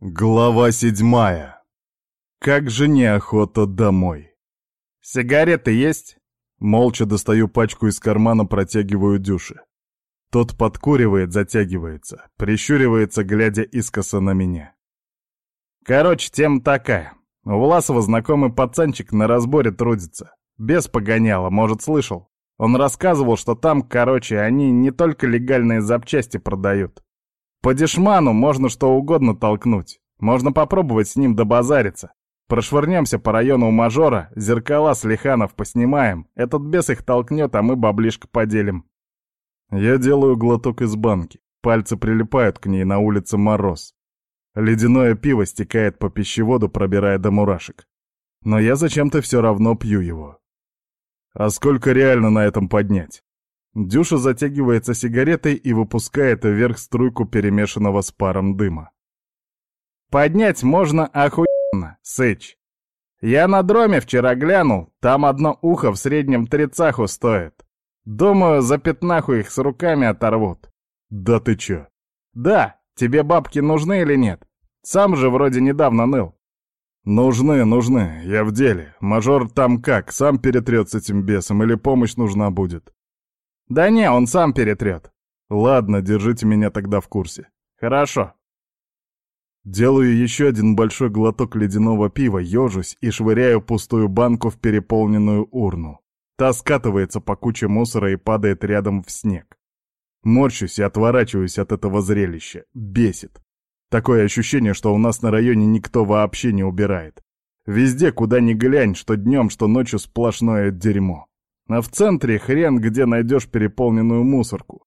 Глава седьмая. Как же неохота домой. «Сигареты есть?» Молча достаю пачку из кармана, протягиваю Дюше. Тот подкуривает, затягивается, прищуривается, глядя искоса на меня. «Короче, тема такая. У Власова знакомый пацанчик на разборе трудится. Без погоняла, может, слышал. Он рассказывал, что там, короче, они не только легальные запчасти продают, по дешману можно что угодно толкнуть. Можно попробовать с ним добазариться. Прошвырнемся по району у мажора, зеркала с лиханов поснимаем. Этот бес их толкнет, а мы баблишко поделим. Я делаю глоток из банки. Пальцы прилипают к ней, на улице мороз. Ледяное пиво стекает по пищеводу, пробирая до мурашек. Но я зачем-то все равно пью его. А сколько реально на этом поднять? Дюша затягивается сигаретой и выпускает вверх струйку перемешанного с паром дыма. «Поднять можно охуенно, сыч. Я на дроме вчера глянул, там одно ухо в среднем трицаху стоит. Думаю, за пятнаху их с руками оторвут». «Да ты чё?» «Да, тебе бабки нужны или нет? Сам же вроде недавно ныл». «Нужны, нужны, я в деле. Мажор там как, сам перетрет с этим бесом или помощь нужна будет?» «Да не, он сам перетрет». «Ладно, держите меня тогда в курсе». «Хорошо». Делаю еще один большой глоток ледяного пива, ежусь и швыряю пустую банку в переполненную урну. Та скатывается по куче мусора и падает рядом в снег. Морщусь и отворачиваюсь от этого зрелища. Бесит. Такое ощущение, что у нас на районе никто вообще не убирает. Везде, куда ни глянь, что днем, что ночью сплошное дерьмо. А в центре хрен где найдешь переполненную мусорку.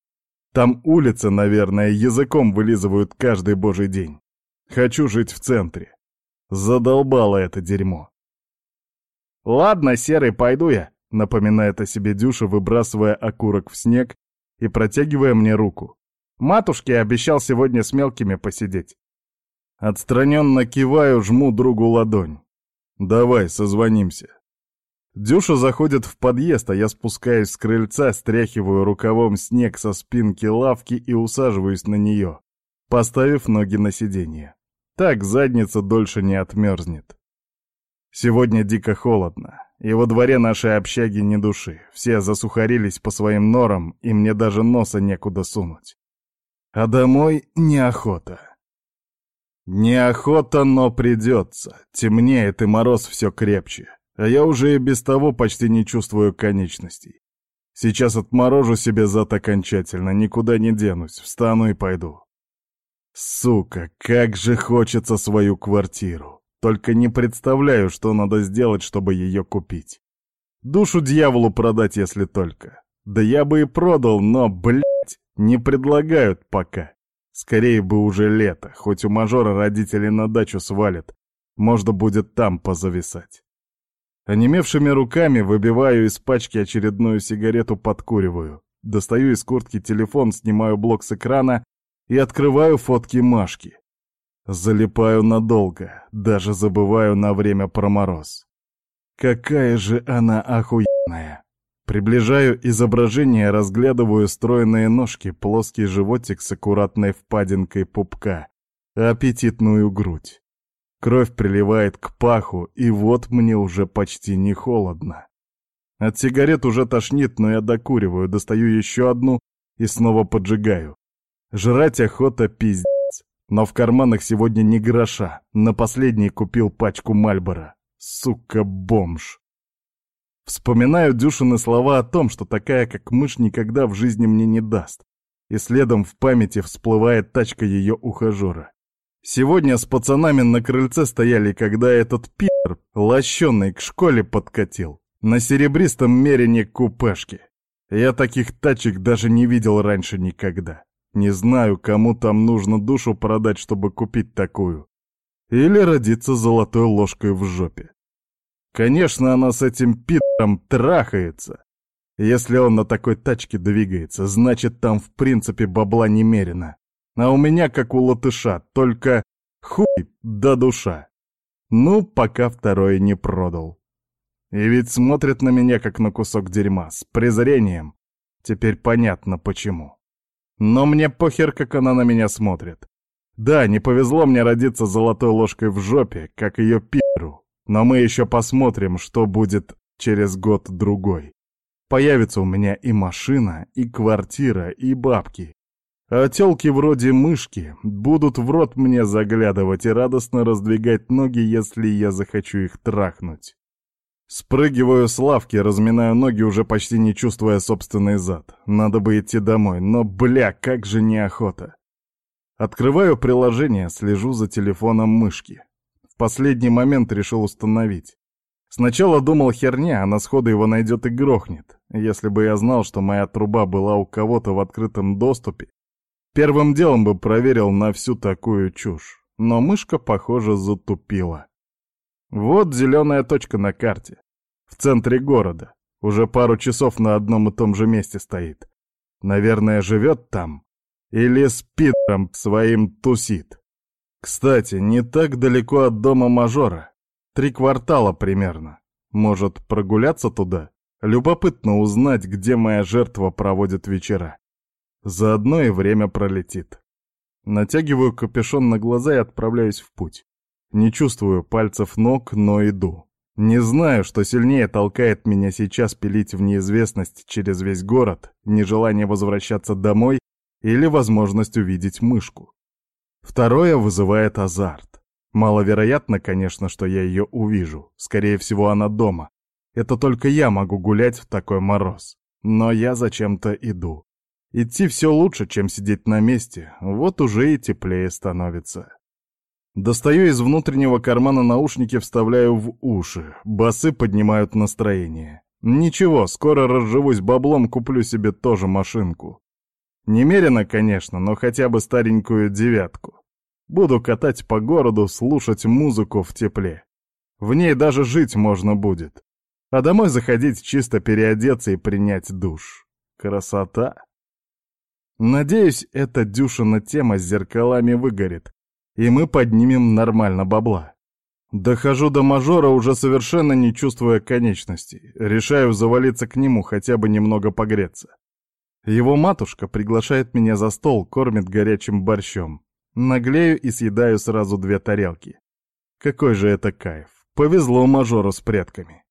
Там улицы, наверное, языком вылизывают каждый божий день. Хочу жить в центре. Задолбало это дерьмо. «Ладно, Серый, пойду я», — напоминает о себе Дюша, выбрасывая окурок в снег и протягивая мне руку. «Матушке обещал сегодня с мелкими посидеть». Отстраненно киваю, жму другу ладонь. «Давай, созвонимся». Дюша заходит в подъезд, а я спускаюсь с крыльца, стряхиваю рукавом снег со спинки лавки и усаживаюсь на нее, поставив ноги на сиденье. Так задница дольше не отмерзнет. Сегодня дико холодно, и во дворе нашей общаги ни души. Все засухарились по своим норам, и мне даже носа некуда сунуть. А домой неохота. Неохота, но придется. Темнеет, и мороз все крепче. А я уже и без того почти не чувствую конечностей. Сейчас отморожу себе зад окончательно, никуда не денусь, встану и пойду. Сука, как же хочется свою квартиру. Только не представляю, что надо сделать, чтобы ее купить. Душу дьяволу продать, если только. Да я бы и продал, но, блядь, не предлагают пока. Скорее бы уже лето, хоть у мажора родители на дачу свалят. Можно будет там позависать. Онемевшими руками выбиваю из пачки очередную сигарету, подкуриваю. Достаю из куртки телефон, снимаю блок с экрана и открываю фотки Машки. Залипаю надолго, даже забываю на время про мороз. Какая же она охуенная! Приближаю изображение, разглядываю стройные ножки, плоский животик с аккуратной впадинкой пупка, аппетитную грудь. Кровь приливает к паху, и вот мне уже почти не холодно. От сигарет уже тошнит, но я докуриваю, достаю еще одну и снова поджигаю. Жрать охота пиздец. Но в карманах сегодня не гроша. На последний купил пачку Мальбора. Сука, бомж. Вспоминаю Дюшины слова о том, что такая, как мышь, никогда в жизни мне не даст. И следом в памяти всплывает тачка ее ухажера. Сегодня с пацанами на крыльце стояли, когда этот пи***р, лощеный, к школе подкатил. На серебристом мерине купешки. Я таких тачек даже не видел раньше никогда. Не знаю, кому там нужно душу продать, чтобы купить такую. Или родиться золотой ложкой в жопе. Конечно, она с этим пи***ром трахается. Если он на такой тачке двигается, значит, там в принципе бабла немерено. А у меня как у латыша, только хуй да душа. Ну, пока второе не продал. И ведь смотрит на меня, как на кусок дерьма, с презрением. Теперь понятно, почему. Но мне похер, как она на меня смотрит. Да, не повезло мне родиться золотой ложкой в жопе, как ее пиру. Но мы еще посмотрим, что будет через год-другой. Появится у меня и машина, и квартира, и бабки. А тёлки вроде мышки будут в рот мне заглядывать и радостно раздвигать ноги, если я захочу их трахнуть. Спрыгиваю с лавки, разминаю ноги, уже почти не чувствуя собственный зад. Надо бы идти домой, но, бля, как же неохота. Открываю приложение, слежу за телефоном мышки. В последний момент решил установить. Сначала думал херня, а на сходу его найдет и грохнет. Если бы я знал, что моя труба была у кого-то в открытом доступе, первым делом бы проверил на всю такую чушь. Но мышка, похоже, затупила. Вот зеленая точка на карте. В центре города. Уже пару часов на одном и том же месте стоит. Наверное, живет там. Или с пидором своим тусит. Кстати, не так далеко от дома мажора. Три квартала примерно. Может, прогуляться туда? Любопытно узнать, где моя жертва проводит вечера. Заодно и время пролетит. Натягиваю капюшон на глаза и отправляюсь в путь. Не чувствую пальцев ног, но иду. Не знаю, что сильнее толкает меня сейчас пилить в неизвестность через весь город, нежелание возвращаться домой или возможность увидеть мышку. Второе вызывает азарт. Маловероятно, конечно, что я ее увижу. Скорее всего, она дома. Это только я могу гулять в такой мороз. Но я зачем-то иду. Идти все лучше, чем сидеть на месте. Вот уже и теплее становится. Достаю из внутреннего кармана наушники, вставляю в уши. Басы поднимают настроение. Ничего, скоро разживусь баблом, куплю себе тоже машинку. Немерено, конечно, но хотя бы старенькую девятку. Буду катать по городу, слушать музыку в тепле. В ней даже жить можно будет. А домой заходить чисто переодеться и принять душ. Красота. Надеюсь, эта дюшина тема с зеркалами выгорит, и мы поднимем нормально бабла. Дохожу до мажора, уже совершенно не чувствуя конечностей. Решаю завалиться к нему, хотя бы немного погреться. Его матушка приглашает меня за стол, кормит горячим борщом. Наглею и съедаю сразу две тарелки. Какой же это кайф. Повезло мажору с предками.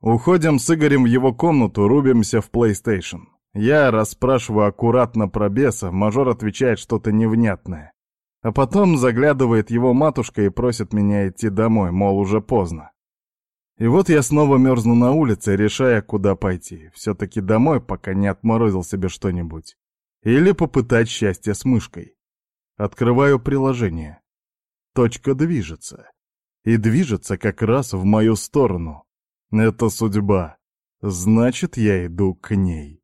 Уходим с Игорем в его комнату, рубимся в PlayStation. Я расспрашиваю аккуратно про беса, мажор отвечает что-то невнятное. А потом заглядывает его матушка и просит меня идти домой, мол, уже поздно. И вот я снова мерзну на улице, решая, куда пойти. Все-таки домой, пока не отморозил себе что-нибудь. Или попытать счастье с мышкой. Открываю приложение. Точка движется. И движется как раз в мою сторону. Это судьба. Значит, я иду к ней.